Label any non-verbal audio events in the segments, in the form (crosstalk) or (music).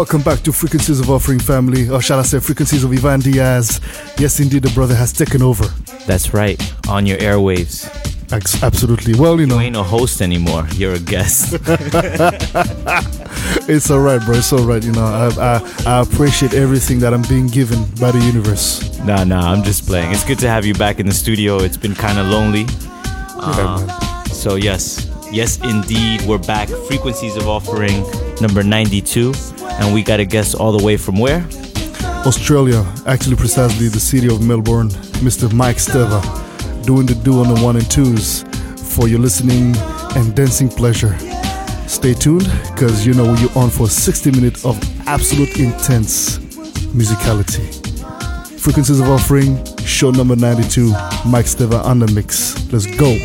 Welcome back to Frequencies of Offering Family, or shall I say Frequencies of Ivan Diaz. Yes, indeed, the brother has taken over. That's right, on your airwaves. Ex- absolutely. Well, you know, You ain't a host anymore. You're a guest. (laughs) (laughs) it's all right, bro. It's all right. You know, I, I, I appreciate everything that I'm being given by the universe. nah, nah, I'm just playing. It's good to have you back in the studio. It's been kind of lonely. Yeah, uh, man. So, yes, yes, indeed, we're back. Frequencies of Offering number 92. And we got a guest all the way from where? Australia, actually, precisely the city of Melbourne, Mr. Mike Steva, doing the do on the one and twos for your listening and dancing pleasure. Stay tuned, because you know you're on for 60 minutes of absolute intense musicality. Frequencies of Offering, show number 92, Mike Steva on the mix. Let's go.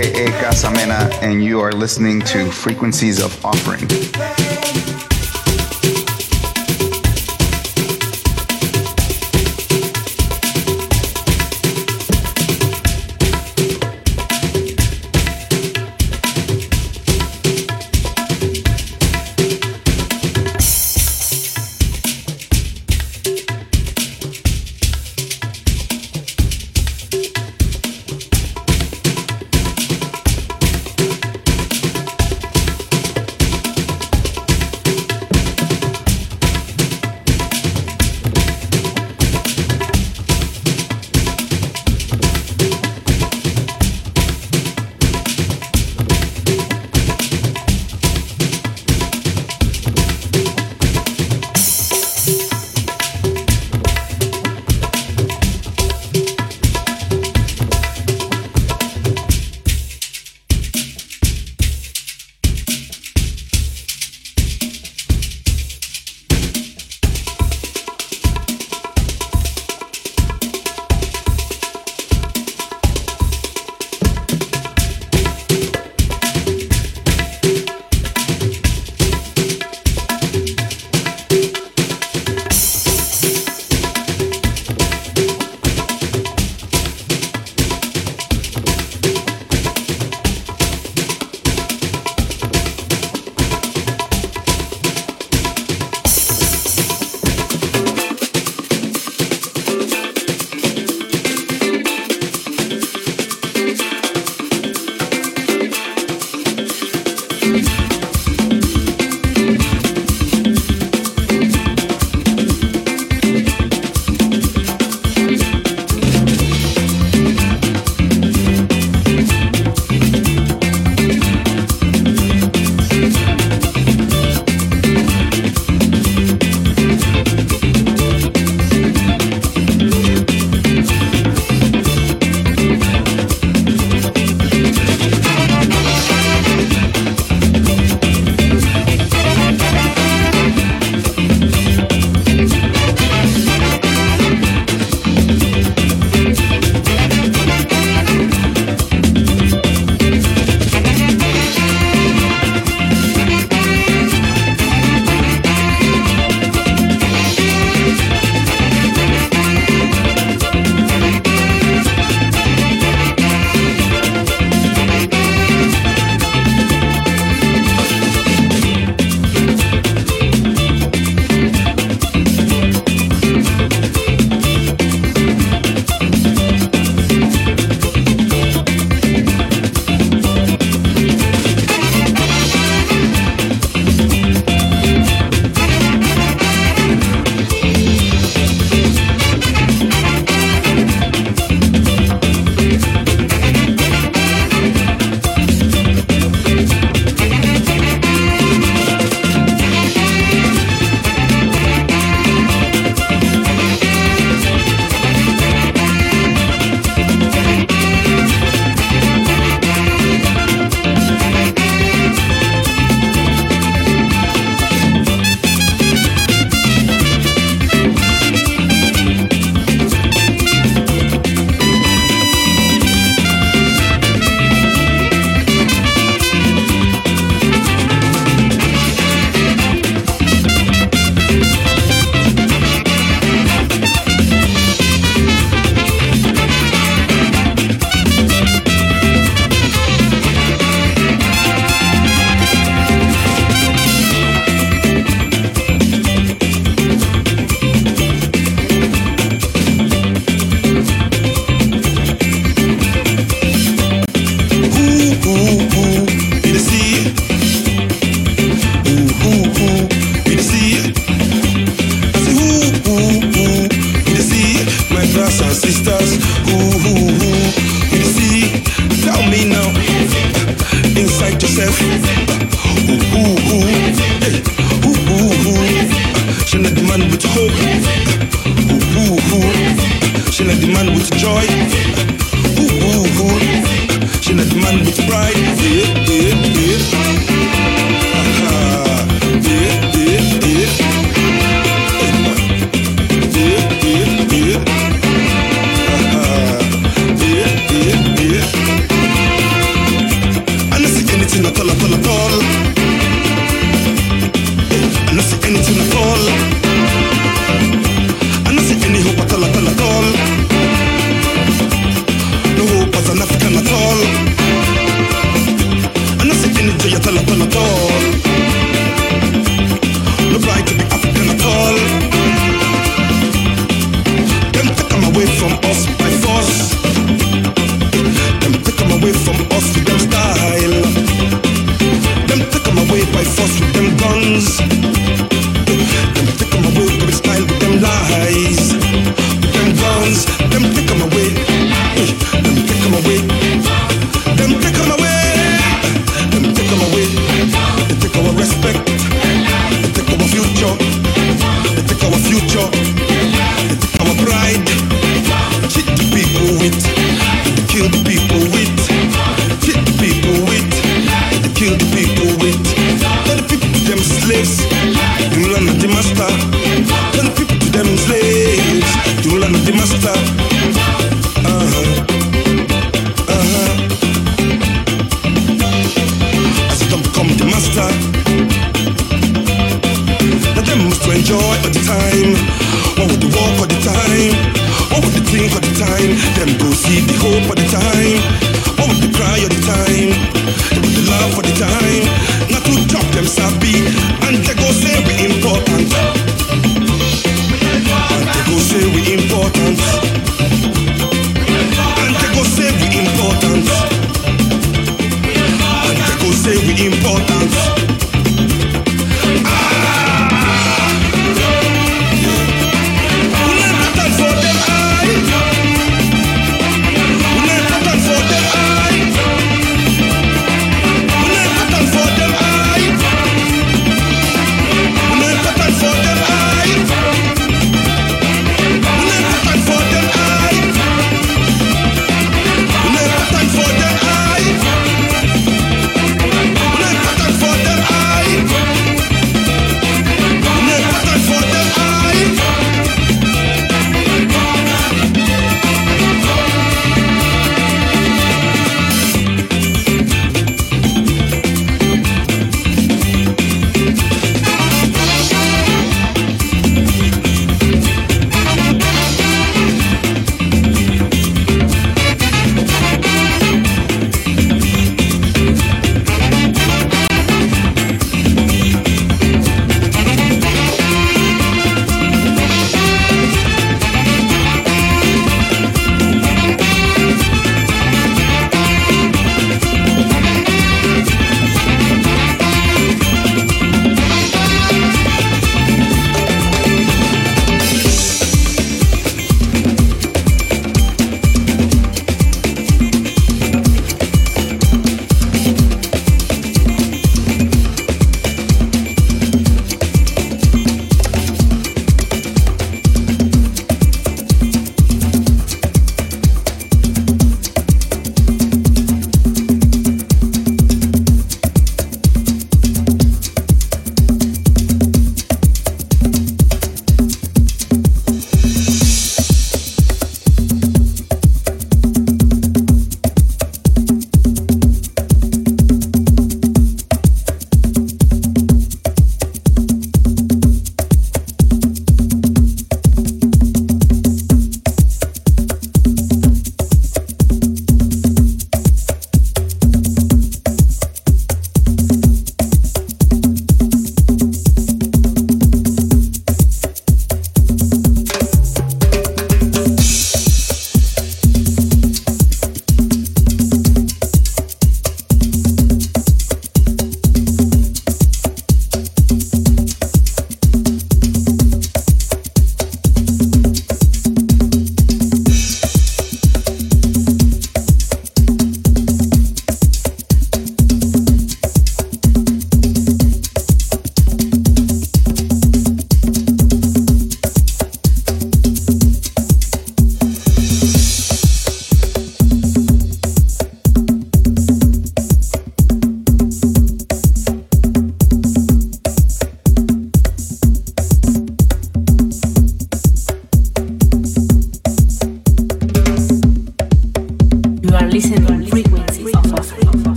Aka Casamena, and you are listening to Frequencies of Offering.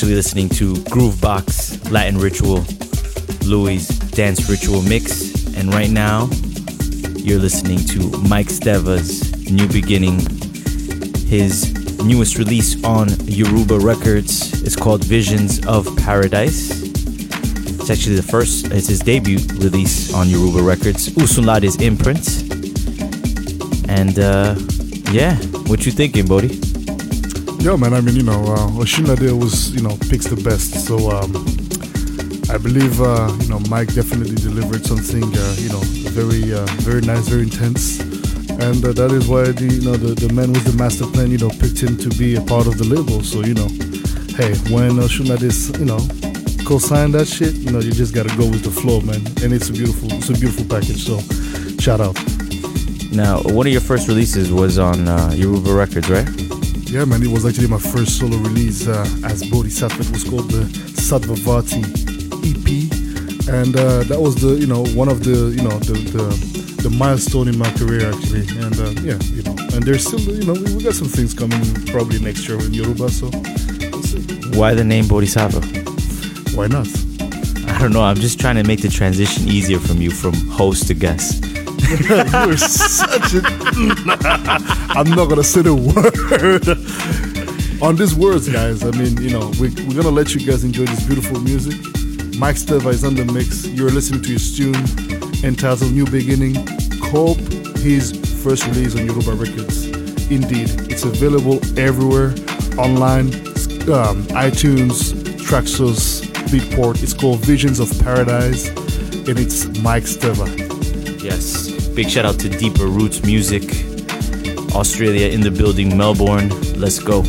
Actually listening to Groovebox Latin Ritual, Louis Dance Ritual Mix, and right now you're listening to Mike Steva's New Beginning. His newest release on Yoruba Records is called Visions of Paradise. It's actually the first, it's his debut release on Yoruba Records, Osunlade's imprint. And uh, yeah, what you thinking, Bodhi? Yo, man, I mean, you know, uh, Osunlade was, you know, picks the best. So um, I believe, uh, you know, Mike definitely delivered something, uh, you know, very, uh, very nice, very intense. And uh, that is why, the, you know, the, the man with the master plan, you know, picked him to be a part of the label. So, you know, hey, when Osunlade is, you know, co-sign that shit, you know, you just got to go with the flow, man. And it's a beautiful, it's a beautiful package. So shout out. Now, one of your first releases was on uh, Yoruba Records, right? Yeah, man, it was actually my first solo release uh, as Bodhisattva. It was called the Sattvavati EP, and uh, that was the you know one of the you know the the, the milestone in my career actually. And uh, yeah, you know, and there's still you know we, we got some things coming probably next year in Yoruba, so we'll. Why the name Bodhisattva? Why not? I don't know. I'm just trying to make the transition easier from you from host to guest. You're (laughs) such a. (laughs) I'm not gonna say the word on these words, guys. I mean, you know, we, we're gonna let you guys enjoy this beautiful music. Mike Steva is on the mix. You're listening to his tune entitled "New Beginning." Cope, his first release on Yoruba Records. Indeed, it's available everywhere online, um, iTunes, Traxsource, Beatport. It's called Visions of Paradise, and it's Mike Steva. Yes. Big shout out to Deeper Roots Music, Australia in the building, Melbourne. Let's go.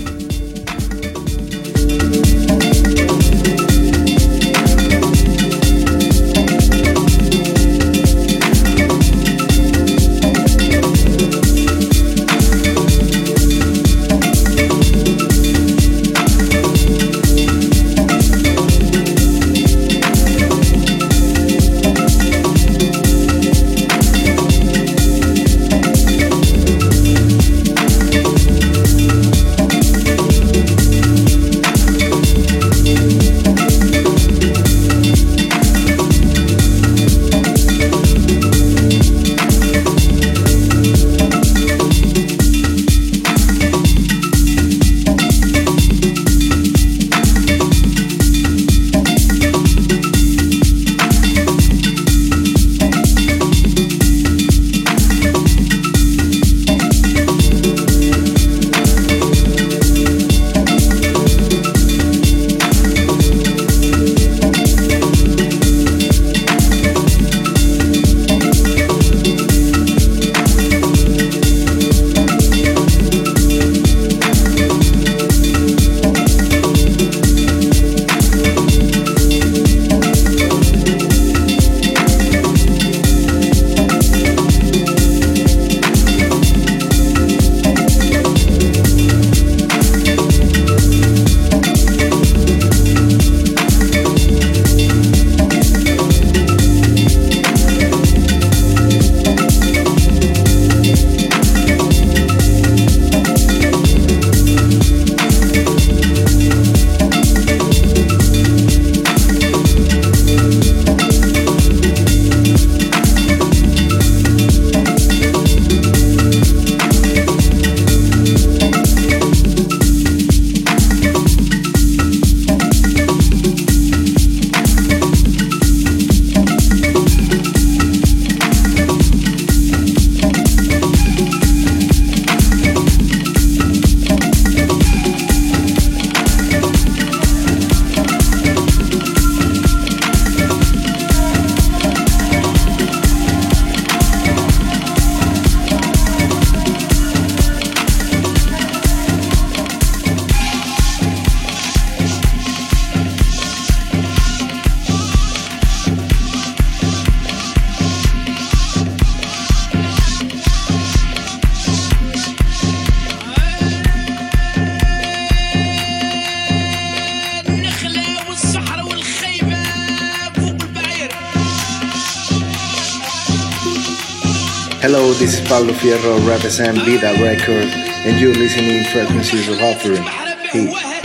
This is Pablo Fierro, represent Vida Record, and you're listening Frequencies of Offering. Peace.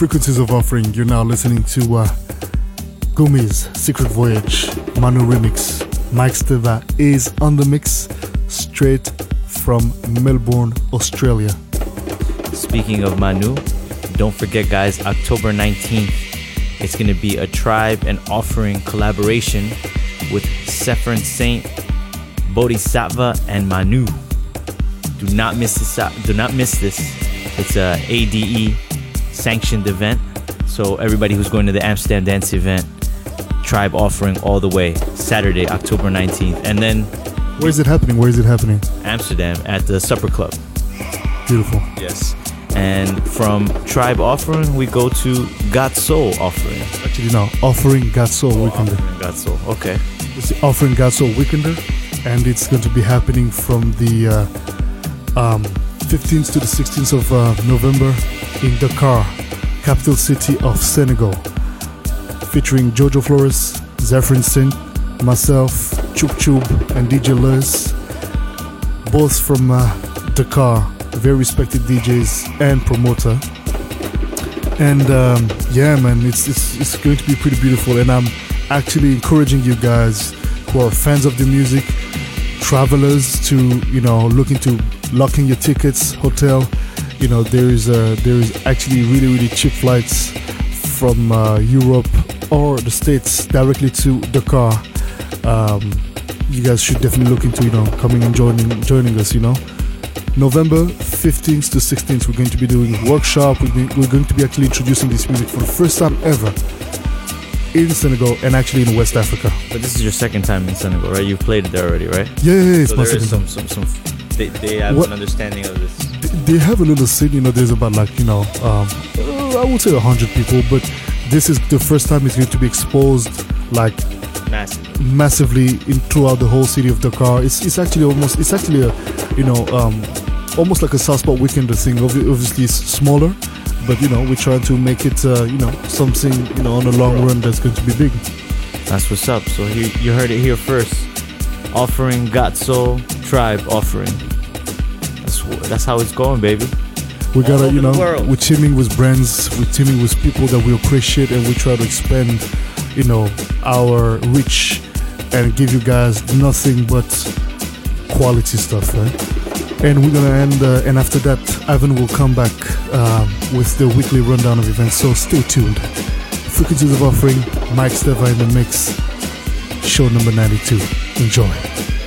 Frequencies of Offering. You're now listening to uh, Gumi's Secret Voyage, Manu Remix. Mike Steva is on the mix, straight from Melbourne, Australia. Speaking of Manu, don't forget, guys, October 19th, it's going to be a tribe and offering collaboration with Zepherin Saint, Bodhisattva, and Manu. Do not miss this. Do not miss this. It's a ADE sanctioned event. So everybody who's going to the Amsterdam Dance event, tribe offering all the way Saturday, October 19th, and then Where is it happening? Where is it happening? Amsterdam at the Supper Club. Beautiful. Yes. And from Tribe Offering, we go to God Soul Offering. Actually, no, Offering God Soul Weekender. Offering God Soul. Okay. It's the Offering God Soul Weekender, and it's going to be happening from the uh, um, 15th to the 16th of uh, November in Dakar, capital city of Senegal, featuring Jojo Flores, Zepherin Saint, myself, Chub Chub, and DJ Lewis, both from uh, Dakar, very respected DJs and promoter. And um, yeah, man, it's, it's it's going to be pretty beautiful. And I'm actually encouraging you guys who are fans of the music, travelers, to you know look into locking your tickets, hotel. You know, there is a, there is actually really really cheap flights from uh, Europe or the States directly to Dakar. Um, you guys should definitely look into you know coming and joining joining us. You know. November 15th to 16th, we're going to be doing a workshop. We're going, we're going to be actually introducing this music for the first time ever in Senegal and actually in West Africa. But this is your second time in Senegal, right? You've played it there already, right? Yeah, yeah, yeah, it's so my second some, some, some. They, they have What- an understanding of this. They have a little scene, you know, there's about like, you know, um, I would say 100 people, but this is the first time it's going to be exposed like massively, massively in throughout the whole city of Dakar. It's it's actually almost it's actually a you know um, almost like a Southport Weekender thing. Obviously, it's smaller, but you know we're trying to make it uh, you know something you know on the long run that's going to be big. That's what's up. So you, you heard it here first. Offering God Soul Tribe offering. That's that's how it's going, baby. We gotta you know we're teaming with brands, we're teaming with people that we appreciate, and we try to expand you know our reach and give you guys nothing but quality stuff, right? And we're gonna end, uh, and after that, Ivan will come back um, with the weekly rundown of events. So stay tuned. Frequencies of Offering, Mike Steva in the mix, show number 92. Enjoy.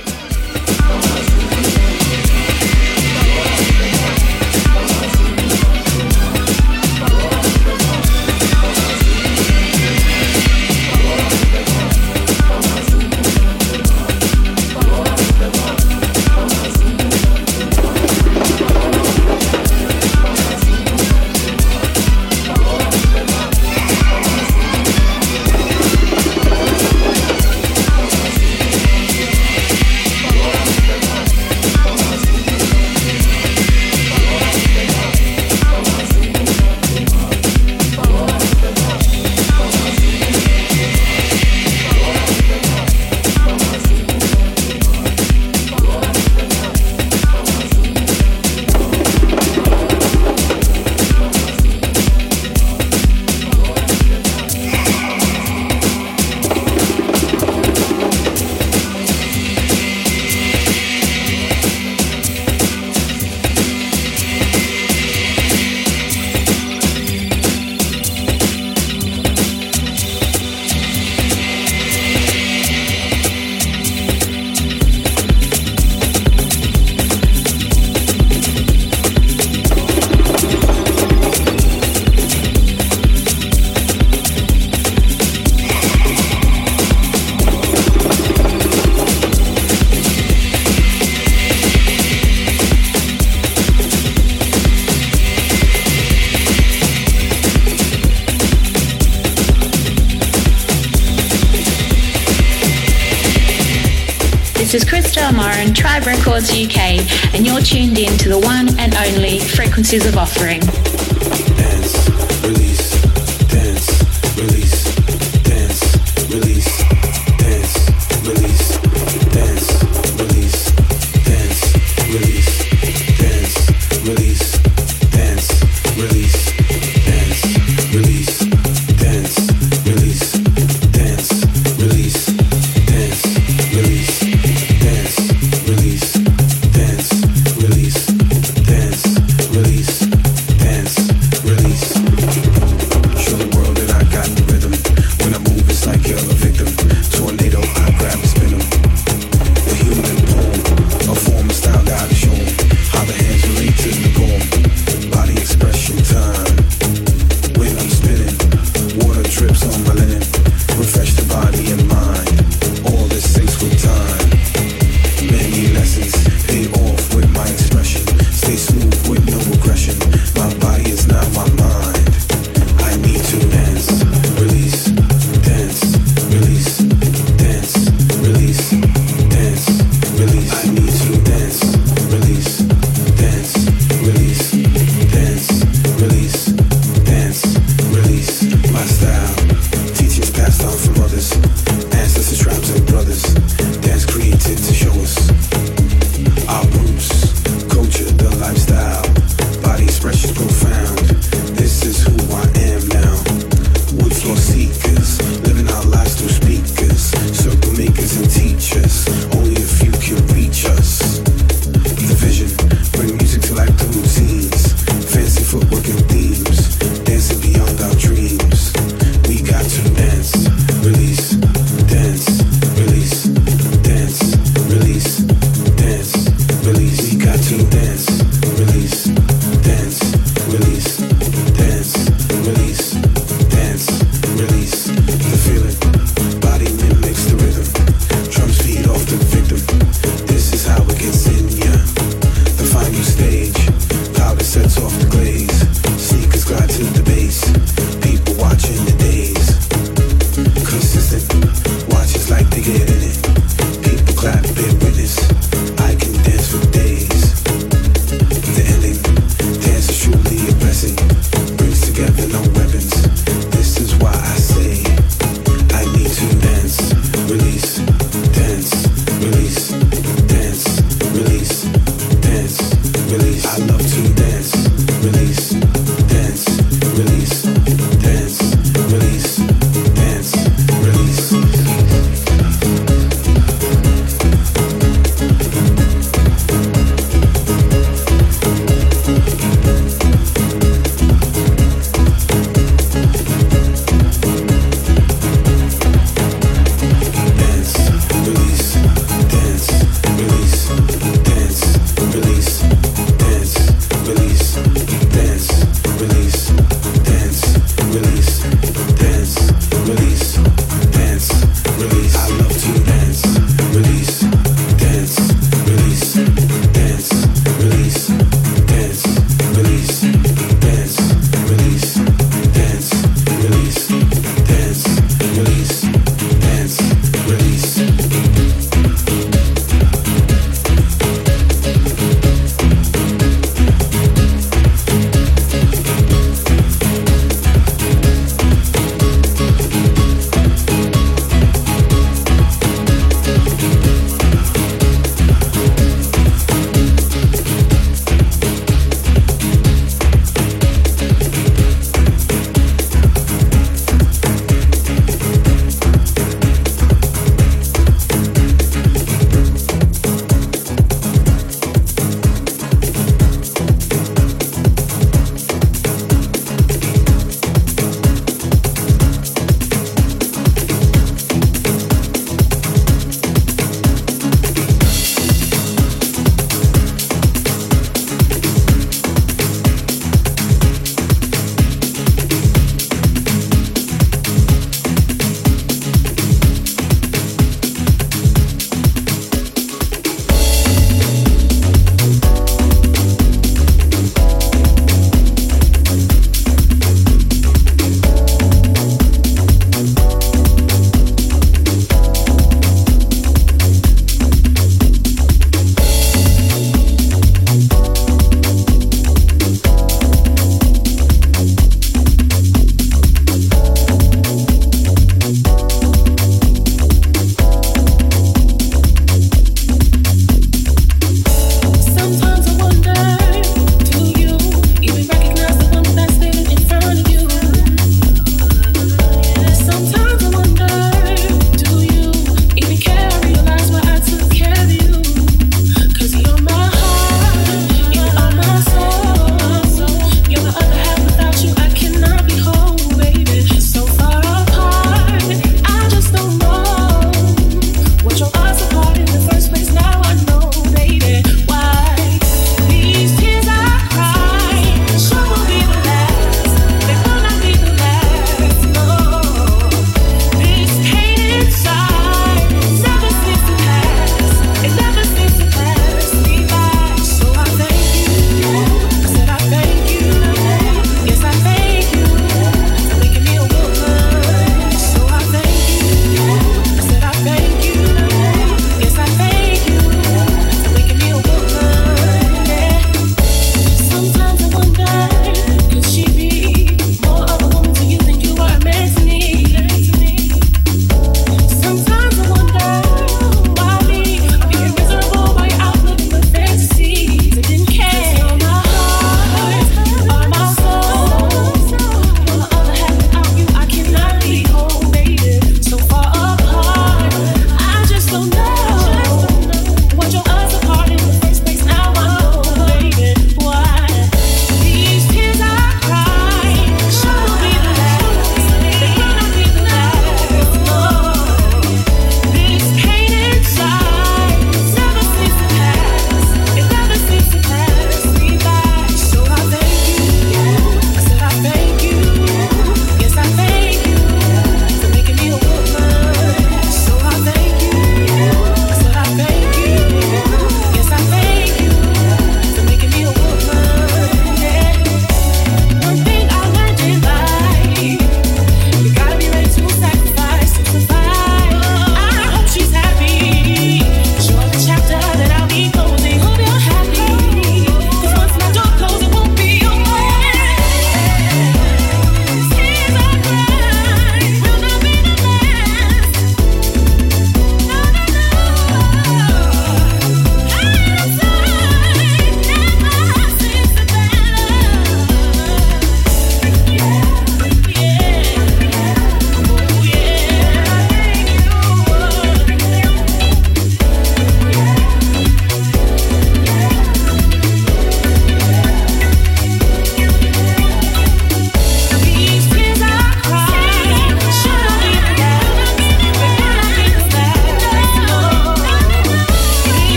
Frequencies of Offering.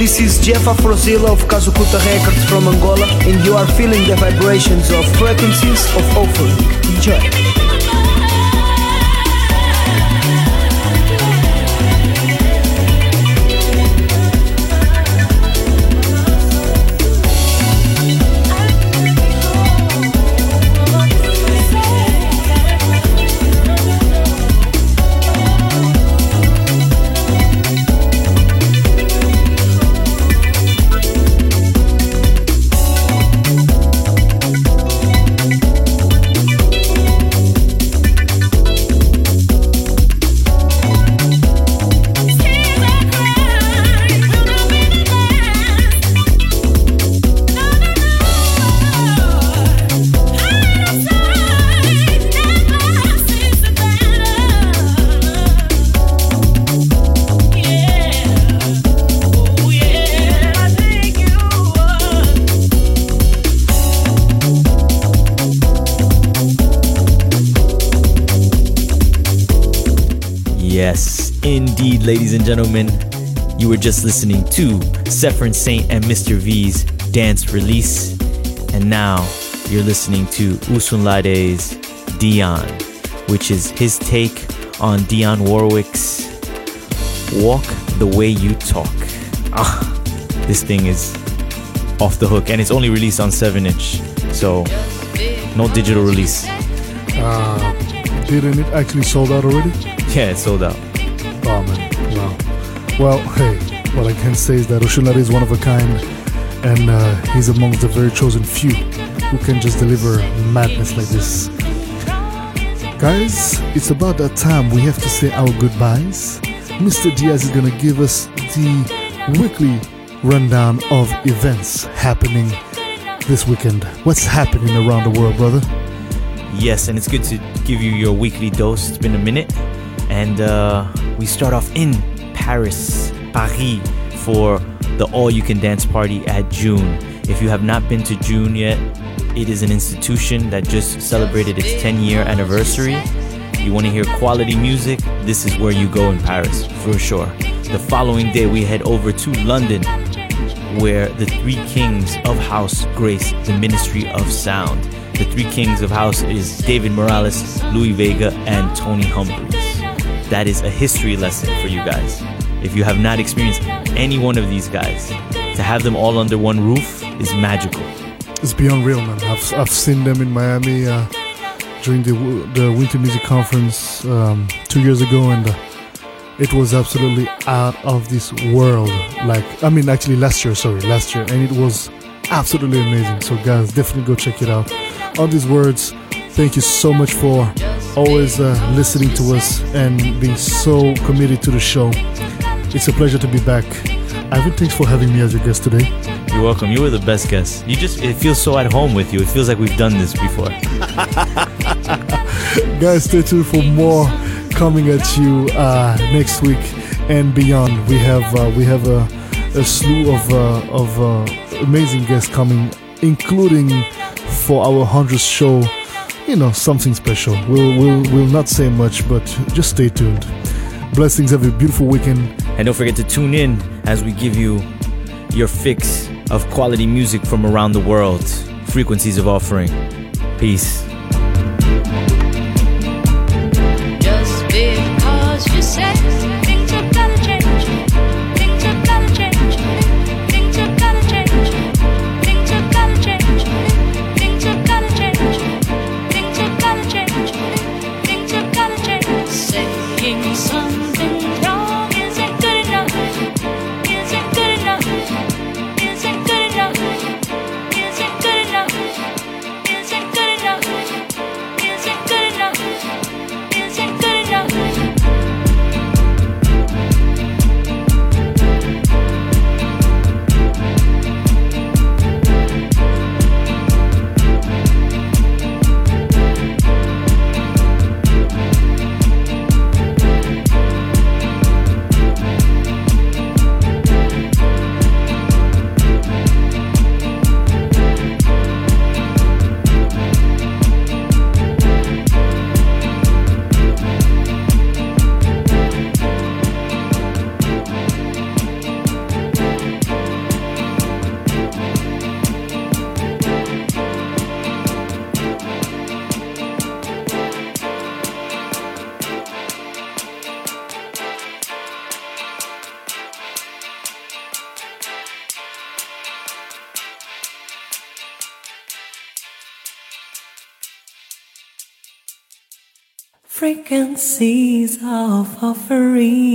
This is Jeff Afrozilla of Kazukuta Records from Angola, and you are feeling the vibrations of frequencies of offering. Ladies and gentlemen, you were just listening to Zepherin Saint and Mr. V's dance release. And now you're listening to Osunlade's Dion, which is his take on Dionne Warwick's Walk the Way You Talk. Ah, this thing is off the hook and it's only released on 7 inch. So, no digital release. Uh, didn't it actually sold out already? Yeah, it sold out. Well, hey, what I can say is that Osunlade is one of a kind, and uh, he's amongst the very chosen few who can just deliver madness like this. Guys, it's about that time we have to say our goodbyes. Mr. Diaz is gonna give us the weekly rundown of events happening this weekend. What's happening around the world, brother? Yes, and it's good to give you your weekly dose. It's been a minute. And uh, we start off in Paris, Paris, for the All You Can Dance Party at Djoon. If you have not been to Djoon yet, it is an institution that just celebrated its 10 year anniversary. You want to hear quality music? This is where you go in Paris, for sure. The following day, we head over to London, where the three kings of house grace the Ministry of Sound. The three kings of house is David Morales, Louie Vega, and Tony Humphries that is a history lesson for you guys. If you have not experienced any one of these guys, to have them all under one roof is magical. It's beyond real, man. I've, I've seen them in Miami uh, during the the Winter Music Conference um, two years ago, and uh, it was absolutely out of this world. Like, I mean, actually last year, sorry, last year, and it was absolutely amazing. So, guys, definitely go check it out. All these words, thank you so much for always uh, listening to us and being so committed to the show. It's a pleasure to be back. Ivan, thanks for having me as your guest today. You're welcome. You were the best guest. You just it feels so at home with you. It feels like we've done this before. (laughs) Guys, stay tuned for more coming at you uh, next week and beyond. We have uh, we have a, a slew of uh, of uh, amazing guests coming, including for our hundredth show you know, something special. We'll, we'll, we'll not say much, but just stay tuned. Blessings. Have a beautiful weekend. And don't forget to tune in as we give you your fix of quality music from around the world. Frequencies of offering. Peace. Of offering.